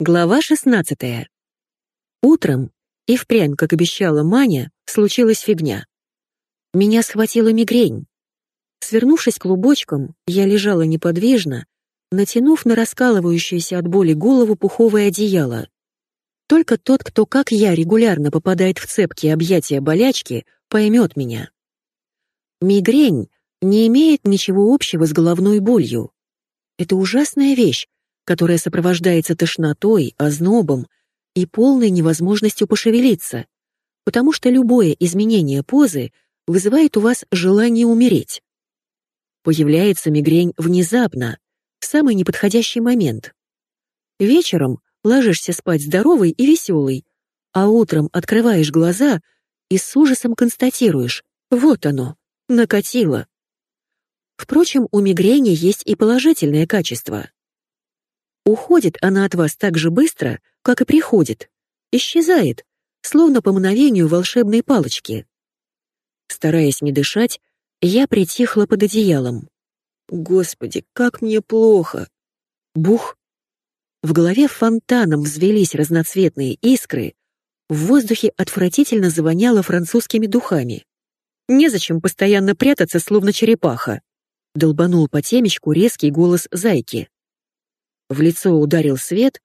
Глава 16. Утром, и впрямь, как обещала Маня, случилась фигня. Меня схватила мигрень. Свернувшись клубочком, я лежала неподвижно, натянув на раскалывающееся от боли голову пуховое одеяло. Только тот, кто, как я, регулярно попадает в цепкие объятия болячки, поймет меня. Мигрень не имеет ничего общего с головной болью. Это ужасная вещь, которая сопровождается тошнотой, ознобом и полной невозможностью пошевелиться, потому что любое изменение позы вызывает у вас желание умереть. Появляется мигрень внезапно, в самый неподходящий момент. Вечером ложишься спать здоровый и веселый, а утром открываешь глаза и с ужасом констатируешь «вот оно, накатило». Впрочем, у мигрени есть и положительное качество. Уходит она от вас так же быстро, как и приходит. Исчезает, словно по мгновению волшебной палочки. Стараясь не дышать, я притихла под одеялом. Господи, как мне плохо. Бух. В голове фонтаном взвелись разноцветные искры, в воздухе отвратительно завоняло французскими духами. Незачем постоянно прятаться, словно черепаха. Долбанул по темечку резкий голос зайки. В лицо ударил свет,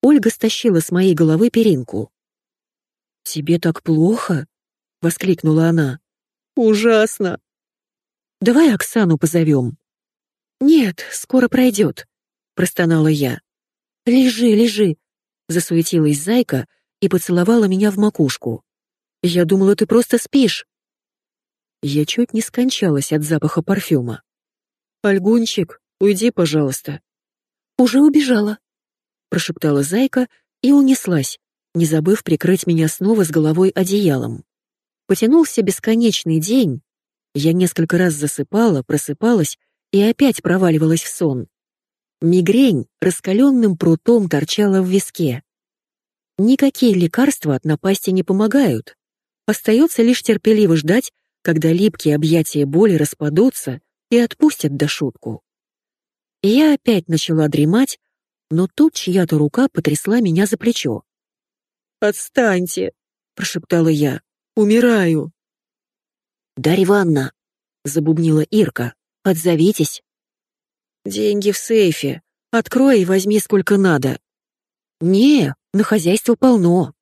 Ольга стащила с моей головы перинку. «Тебе так плохо?» — воскликнула она. «Ужасно!» «Давай Оксану позовем». «Нет, скоро пройдет», — простонала я. «Лежи, лежи», — засуетилась зайка и поцеловала меня в макушку. «Я думала, ты просто спишь». Я чуть не скончалась от запаха парфюма. «Альгунчик, уйди, пожалуйста», «Уже убежала», — прошептала зайка и унеслась, не забыв прикрыть меня снова с головой одеялом. Потянулся бесконечный день. Я несколько раз засыпала, просыпалась и опять проваливалась в сон. Мигрень раскаленным прутом торчала в виске. Никакие лекарства от напасти не помогают. Остается лишь терпеливо ждать, когда липкие объятия боли распадутся и отпустят до шутку. Я опять начала дремать, но тут чья-то рука потрясла меня за плечо. «Отстаньте!» — прошептала я. «Умираю!» «Дарья Ивановна!» — забубнила Ирка. «Отзовитесь!» «Деньги в сейфе. Открой и возьми сколько надо». «Не, на хозяйство полно».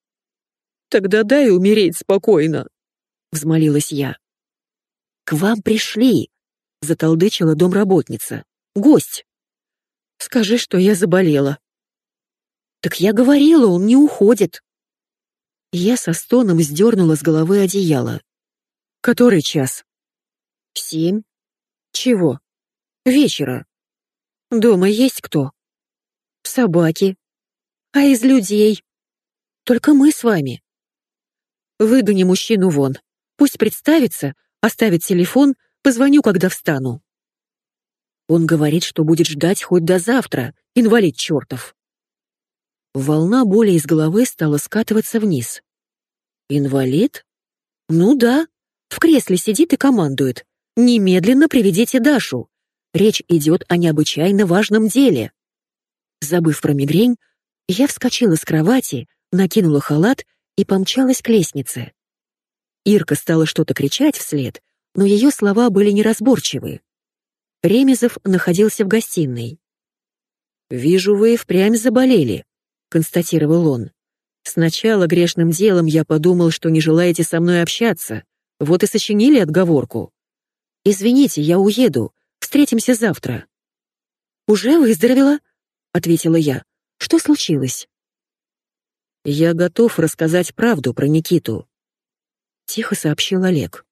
«Тогда дай умереть спокойно», — взмолилась я. «К вам пришли», — затолдычила домработница. «Гость». Скажи, что я заболела». «Так я говорила, он не уходит». Я со стоном сдернула с головы одеяло. «Который час?» «Семь». «Чего?» «Вечера». «Дома есть кто?» «Собаки». «А из людей?» «Только мы с вами». «Выгони мужчину вон. Пусть представится, оставит телефон, позвоню, когда встану». Он говорит, что будет ждать хоть до завтра, инвалид чертов. Волна боли из головы стала скатываться вниз. Инвалид? Ну да, в кресле сидит и командует. Немедленно приведите Дашу. Речь идет о необычайно важном деле. Забыв про мигрень, я вскочила с кровати, накинула халат и помчалась к лестнице. Ирка стала что-то кричать вслед, но ее слова были неразборчивы. Ремезов находился в гостиной. «Вижу, вы впрямь заболели», — констатировал он. «Сначала грешным делом я подумал, что не желаете со мной общаться, вот и сочинили отговорку. Извините, я уеду, встретимся завтра». «Уже выздоровела?» — ответила я. «Что случилось?» «Я готов рассказать правду про Никиту», — тихо сообщил Олег.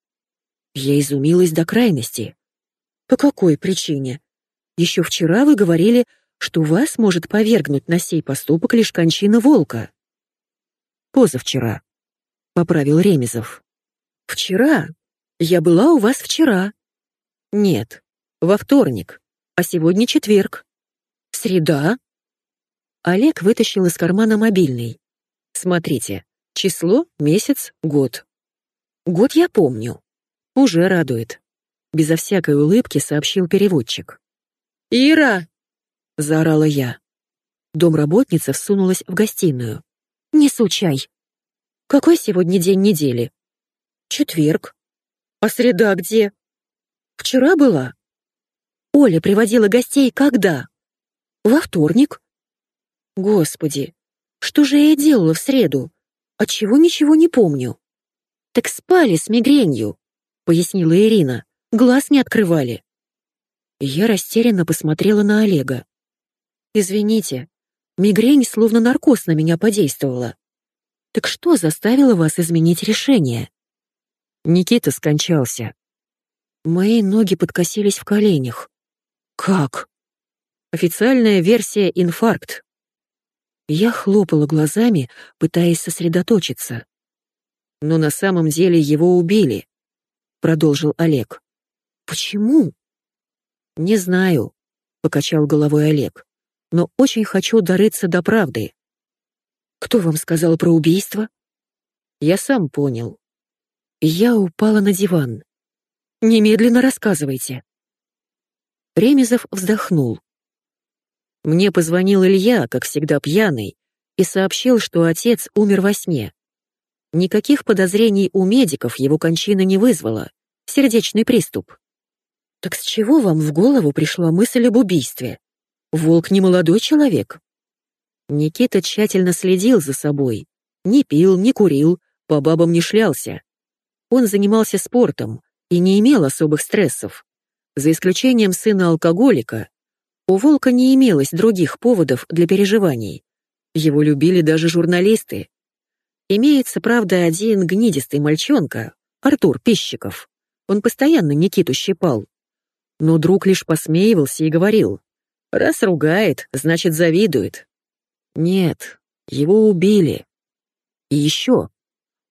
Я изумилась до крайности. По какой причине? Еще вчера вы говорили, что вас может повергнуть на сей поступок лишь кончина волка. Позавчера, — поправил Ремезов. Вчера? Я была у вас вчера. Нет, во вторник, а сегодня четверг. Среда? Олег вытащил из кармана мобильный. Смотрите, число, месяц, год. Год я помню. Уже радует безо всякой улыбки сообщил переводчик. «Ира!» — заорала я. Домработница всунулась в гостиную. «Несу чай». «Какой сегодня день недели?» «Четверг». «А среда где?» «Вчера была». «Оля приводила гостей когда?» «Во вторник». «Господи, что же я делала в среду? Отчего ничего не помню?» «Так спали с мигренью», — пояснила Ирина. «Глаз не открывали». Я растерянно посмотрела на Олега. «Извините, мигрень словно наркоз на меня подействовала. Так что заставило вас изменить решение?» Никита скончался. Мои ноги подкосились в коленях. «Как?» Официальная версия — инфаркт. Я хлопала глазами, пытаясь сосредоточиться. Но на самом деле его убили, продолжил Олег. Почему? Не знаю, покачал головой Олег. Но очень хочу дорыться до правды. Кто вам сказал про убийство? Я сам понял. Я упала на диван. Немедленно рассказывайте. Ремезов вздохнул. Мне позвонил Илья, как всегда пьяный, и сообщил, что отец умер во сне. Никаких подозрений у медиков его кончина не вызвала. Сердечный приступ. Так с чего вам в голову пришла мысль об убийстве? Волк не молодой человек. Никита тщательно следил за собой. Не пил, не курил, по бабам не шлялся. Он занимался спортом и не имел особых стрессов. За исключением сына алкоголика, у Волка не имелось других поводов для переживаний. Его любили даже журналисты, Имеется, правда, один гнидистый мальчонка, Артур Пищиков. Он постоянно Никиту щипал. Но друг лишь посмеивался и говорил, «Раз ругает, значит, завидует». Нет, его убили. И еще.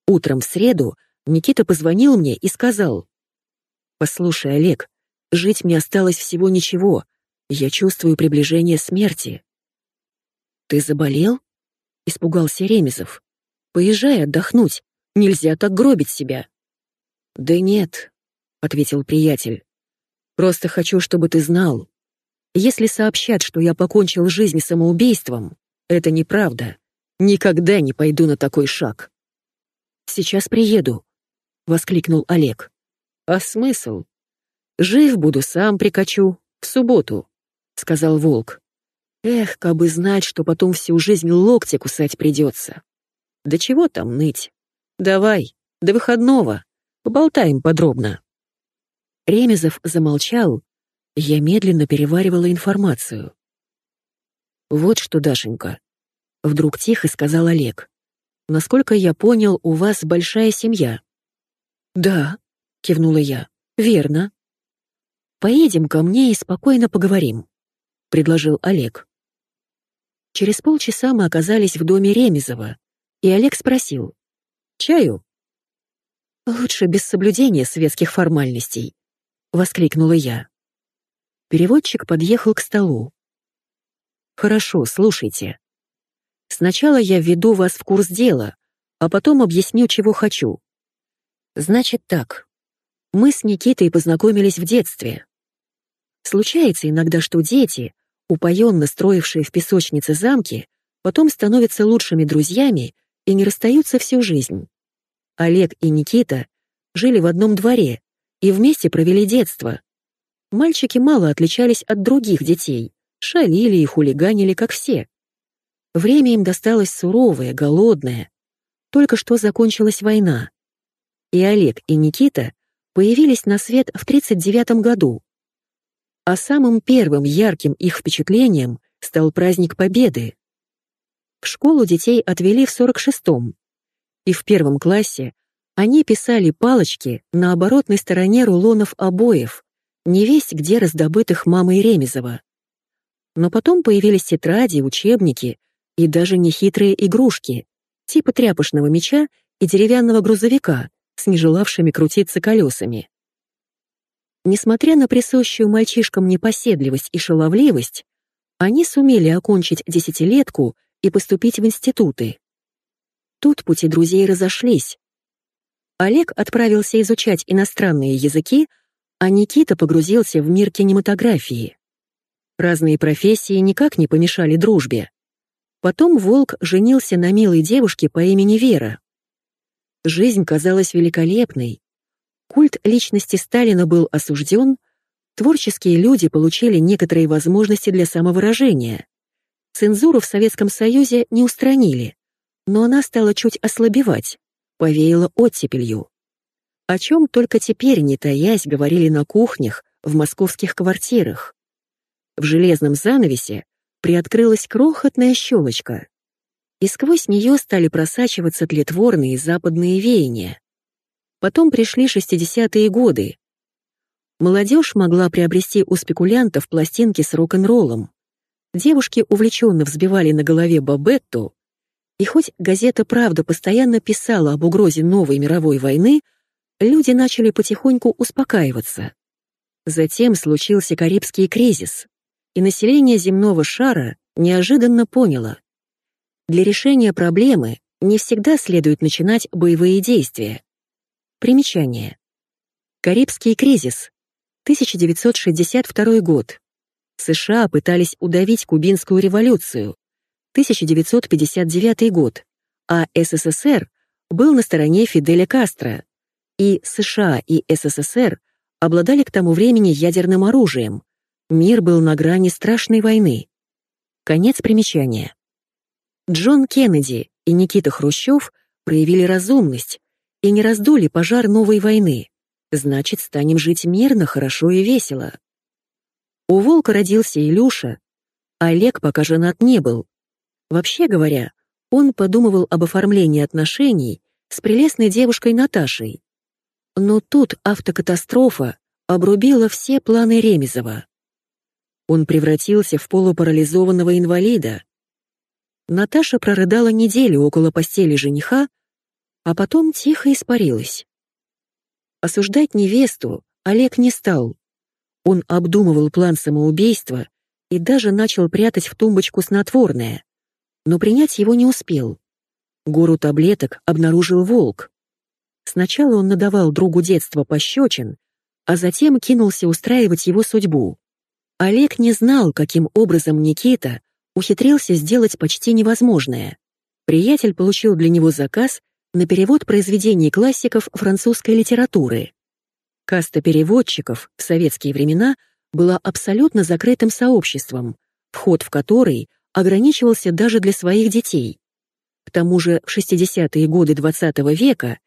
Утром в среду Никита позвонил мне и сказал, «Послушай, Олег, жить мне осталось всего ничего. Я чувствую приближение смерти». «Ты заболел?» — испугался Ремезов. Поезжай отдохнуть. Нельзя так гробить себя». «Да нет», — ответил приятель. «Просто хочу, чтобы ты знал. Если сообщат, что я покончил жизнь самоубийством, это неправда. Никогда не пойду на такой шаг». «Сейчас приеду», — воскликнул Олег. «А смысл? Жив буду, сам прикачу, в субботу», — сказал Волк. «Эх, кабы знать, что потом всю жизнь локти кусать придется». Да чего там ныть? Давай, до выходного. Поболтаем подробно. Ремезов замолчал. Я медленно переваривала информацию. Вот что, Дашенька. Вдруг тихо сказал Олег. Насколько я понял, у вас большая семья. Да, кивнула я. Верно. Поедем ко мне и спокойно поговорим, предложил Олег. Через полчаса мы оказались в доме Ремезова, и Олег спросил. «Чаю?» «Лучше без соблюдения светских формальностей», — воскликнула я. Переводчик подъехал к столу. «Хорошо, слушайте. Сначала я введу вас в курс дела, а потом объясню, чего хочу. Значит так, мы с Никитой познакомились в детстве. Случается иногда, что дети, упоенно строившие в песочнице замки, потом становятся лучшими друзьями и не расстаются всю жизнь. Олег и Никита жили в одном дворе и вместе провели детство. Мальчики мало отличались от других детей, шалили и хулиганили, как все. Время им досталось суровое, голодное. Только что закончилась война. И Олег и Никита появились на свет в 1939 году. А самым первым ярким их впечатлением стал праздник Победы. В школу детей отвели в 46-м. И в первом классе они писали палочки на оборотной стороне рулонов обоев, не весь где раздобытых мамой Ремезова. Но потом появились тетради, учебники и даже нехитрые игрушки, типа тряпочного меча и деревянного грузовика с нежелавшими крутиться колесами. Несмотря на присущую мальчишкам непоседливость и шаловливость, они сумели окончить десятилетку и поступить в институты. Тут пути друзей разошлись. Олег отправился изучать иностранные языки, а Никита погрузился в мир кинематографии. Разные профессии никак не помешали дружбе. Потом Волк женился на милой девушке по имени Вера. Жизнь казалась великолепной. Культ личности Сталина был осужден, творческие люди получили некоторые возможности для самовыражения. Цензуру в Советском Союзе не устранили, но она стала чуть ослабевать, повеяла оттепелью. О чем только теперь, не таясь, говорили на кухнях, в московских квартирах. В железном занавесе приоткрылась крохотная щелочка, и сквозь нее стали просачиваться тлетворные западные веяния. Потом пришли 60-е годы. Молодежь могла приобрести у спекулянтов пластинки с рок-н-роллом. Девушки увлеченно взбивали на голове бабетту, и хоть газета «Правда» постоянно писала об угрозе новой мировой войны, люди начали потихоньку успокаиваться. Затем случился Карибский кризис, и население земного шара неожиданно поняло. Для решения проблемы не всегда следует начинать боевые действия. Примечание. Карибский кризис. 1962 год. США пытались удавить кубинскую революцию. 1959 год. А СССР был на стороне Фиделя Кастро. И США и СССР обладали к тому времени ядерным оружием. Мир был на грани страшной войны. Конец примечания. Джон Кеннеди и Никита Хрущев проявили разумность и не раздули пожар новой войны. Значит, станем жить мирно, хорошо и весело. У Волка родился Илюша, Олег пока женат не был. Вообще говоря, он подумывал об оформлении отношений с прелестной девушкой Наташей, но тут автокатастрофа обрубила все планы Ремезова. Он превратился в полупарализованного инвалида. Наташа прорыдала неделю около постели жениха, а потом тихо испарилась. Осуждать невесту Олег не стал. Он обдумывал план самоубийства и даже начал прятать в тумбочку снотворное, но принять его не успел. Гору таблеток обнаружил волк. Сначала он надавал другу детства пощечин, а затем кинулся устраивать его судьбу. Олег не знал, каким образом Никита ухитрился сделать почти невозможное. Приятель получил для него заказ на перевод произведений классиков французской литературы. Каста переводчиков в советские времена была абсолютно закрытым сообществом, вход в который ограничивался даже для своих детей. К тому же в 60-е годы XX -го века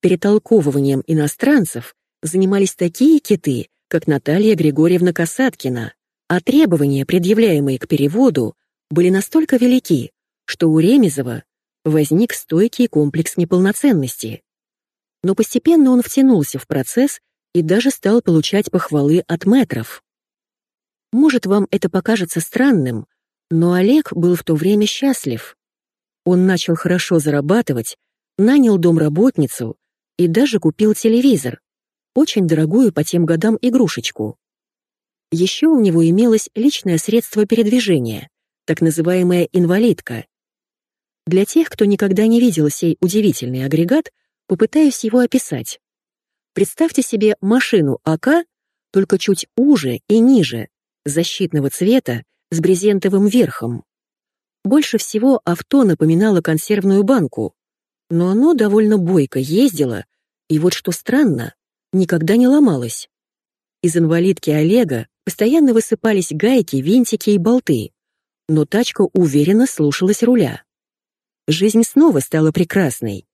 Перетолковыванием иностранцев занимались такие киты, как Наталья Григорьевна Касаткина, а требования, предъявляемые к переводу, были настолько велики, что у Ремезова возник стойкий комплекс неполноценности. Но постепенно он втянулся в процесс и даже стал получать похвалы от метров. Может, вам это покажется странным, но Олег был в то время счастлив. Он начал хорошо зарабатывать, нанял домработницу и даже купил телевизор, очень дорогую по тем годам игрушечку. Еще у него имелось личное средство передвижения, так называемая инвалидка. Для тех, кто никогда не видел сей удивительный агрегат, попытаюсь его описать. Представьте себе машину АК, только чуть уже и ниже, защитного цвета, с брезентовым верхом. Больше всего авто напоминало консервную банку, но оно довольно бойко ездило, и вот что странно, никогда не ломалось. Из инвалидки Олега постоянно высыпались гайки, винтики и болты, но тачка уверенно слушалась руля. Жизнь снова стала прекрасной.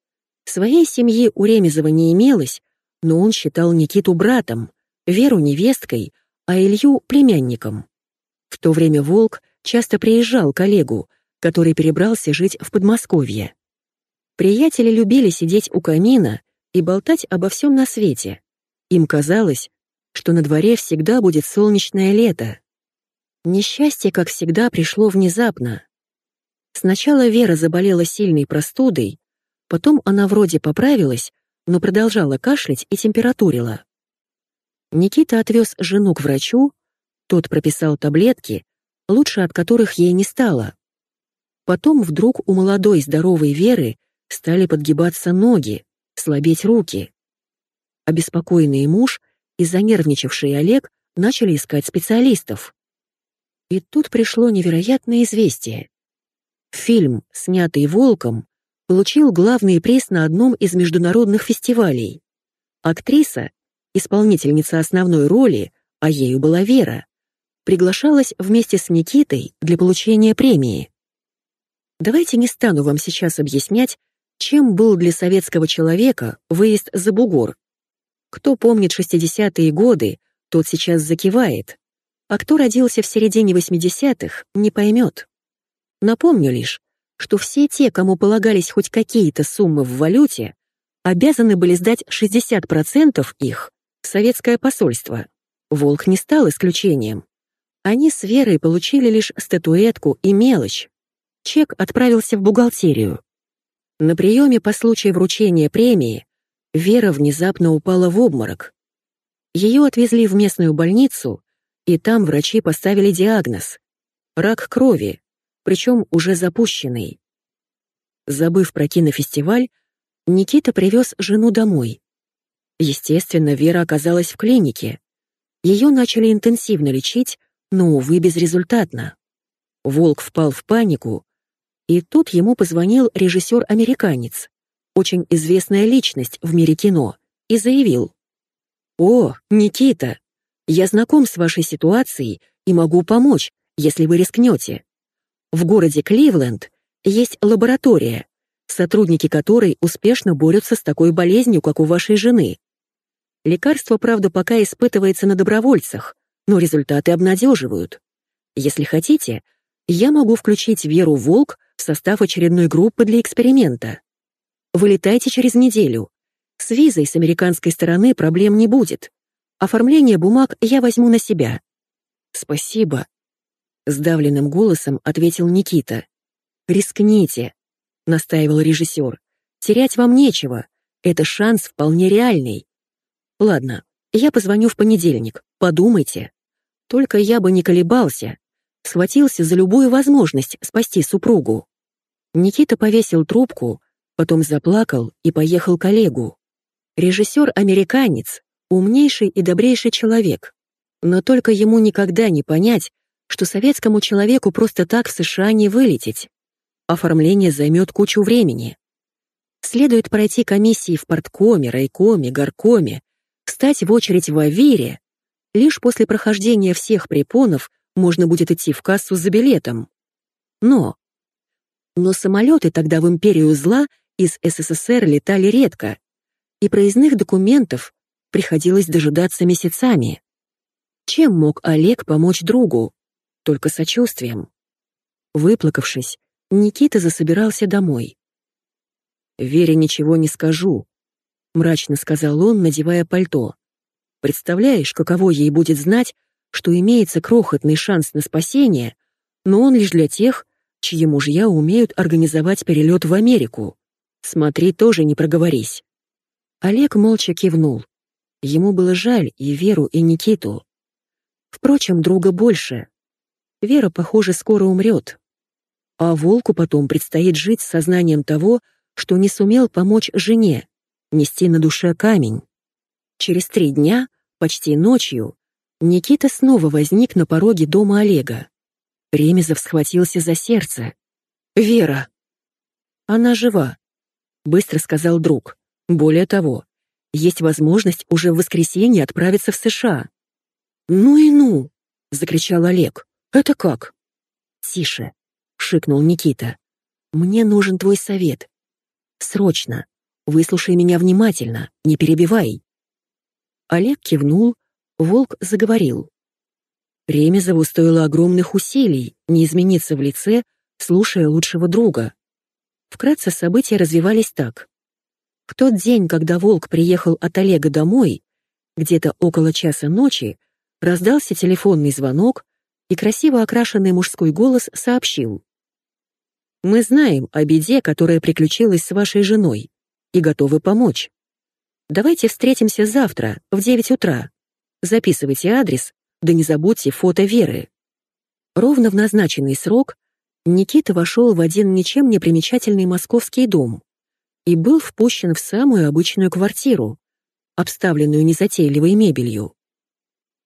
Своей семьи у Ремезова не имелось, но он считал Никиту братом, Веру невесткой, а Илью племянником. В то время Волк часто приезжал к Олегу, который перебрался жить в Подмосковье. Приятели любили сидеть у камина и болтать обо всем на свете. Им казалось, что на дворе всегда будет солнечное лето. Несчастье, как всегда, пришло внезапно. Сначала Вера заболела сильной простудой, потом она вроде поправилась, но продолжала кашлять и температурила. Никита отвез жену к врачу, тот прописал таблетки, лучше от которых ей не стало. Потом вдруг у молодой здоровой Веры стали подгибаться ноги, слабеть руки. Обеспокоенный муж и занервничавший Олег начали искать специалистов. И тут пришло невероятное известие. Фильм, снятый «Волком», получил главный приз на одном из международных фестивалей. Актриса, исполнительница основной роли, а ею была Вера, приглашалась вместе с Никитой для получения премии. Давайте не стану вам сейчас объяснять, чем был для советского человека выезд за бугор. Кто помнит 60-е годы, тот сейчас закивает, а кто родился в середине 80-х, не поймет. Напомню лишь, что все те, кому полагались хоть какие-то суммы в валюте, обязаны были сдать 60% их в советское посольство. Волк не стал исключением. Они с Верой получили лишь статуэтку и мелочь. Чек отправился в бухгалтерию. На приеме по случаю вручения премии Вера внезапно упала в обморок. Ее отвезли в местную больницу, и там врачи поставили диагноз — рак крови, причем уже запущенный. Забыв про кинофестиваль, Никита привез жену домой. Естественно, Вера оказалась в клинике. Ее начали интенсивно лечить, но, увы, безрезультатно. Волк впал в панику, и тут ему позвонил режиссер-американец, очень известная личность в мире кино, и заявил. «О, Никита, я знаком с вашей ситуацией и могу помочь, если вы рискнете. В городе Кливленд есть лаборатория, сотрудники которой успешно борются с такой болезнью, как у вашей жены. Лекарство, правда, пока испытывается на добровольцах, но результаты обнадеживают. Если хотите, я могу включить Веру Волк в состав очередной группы для эксперимента. Вылетайте через неделю. С визой с американской стороны проблем не будет. Оформление бумаг я возьму на себя. Спасибо. Сдавленным голосом ответил Никита. Рискните, настаивал режиссер. Терять вам нечего. Это шанс вполне реальный. Ладно, я позвоню в понедельник. Подумайте. Только я бы не колебался. Схватился за любую возможность спасти супругу. Никита повесил трубку, потом заплакал и поехал к Олегу. Режиссер-американец, умнейший и добрейший человек. Но только ему никогда не понять, что советскому человеку просто так в США не вылететь. Оформление займет кучу времени. Следует пройти комиссии в порткоме, райкоме, горкоме, Встать в очередь в Авире. Лишь после прохождения всех препонов можно будет идти в кассу за билетом. Но... Но самолеты тогда в империю зла из СССР летали редко, и проездных документов приходилось дожидаться месяцами. Чем мог Олег помочь другу? Только сочувствием. Выплакавшись, Никита засобирался домой. «Вере ничего не скажу», — мрачно сказал он, надевая пальто. «Представляешь, каково ей будет знать, что имеется крохотный шанс на спасение, но он лишь для тех, чьи мужья умеют организовать перелет в Америку. Смотри, тоже не проговорись». Олег молча кивнул. Ему было жаль и Веру, и Никиту. Впрочем, друга больше. Вера, похоже, скоро умрет. А Волку потом предстоит жить с сознанием того, что не сумел помочь жене, нести на душе камень. Через три дня, почти ночью, Никита снова возник на пороге дома Олега. Ремезов схватился за сердце. «Вера!» «Она жива», — быстро сказал друг. «Более того, есть возможность уже в воскресенье отправиться в США». «Ну и ну!» — закричал Олег. «Это как?» «Тише!» — шикнул Никита. «Мне нужен твой совет. Срочно. Выслушай меня внимательно, не перебивай». Олег кивнул, Волк заговорил. Ремезову стоило огромных усилий не измениться в лице, слушая лучшего друга. Вкратце события развивались так. В тот день, когда Волк приехал от Олега домой, где-то около часа ночи, раздался телефонный звонок, и красиво окрашенный мужской голос сообщил. «Мы знаем о беде, которая приключилась с вашей женой и готовы помочь. Давайте встретимся завтра в 9 утра. Записывайте адрес, да не забудьте фото Веры. Ровно в назначенный срок Никита вошел в один ничем не примечательный московский дом и был впущен в самую обычную квартиру, обставленную незатейливой мебелью.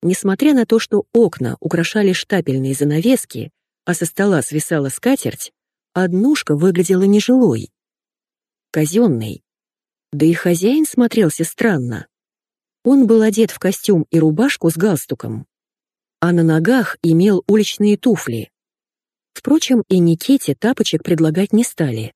Несмотря на то, что окна украшали штапельные занавески, а со стола свисала скатерть, однушка выглядела нежилой. Казенной. Да и хозяин смотрелся странно. Он был одет в костюм и рубашку с галстуком, а на ногах имел уличные туфли. Впрочем, и Никите тапочек предлагать не стали.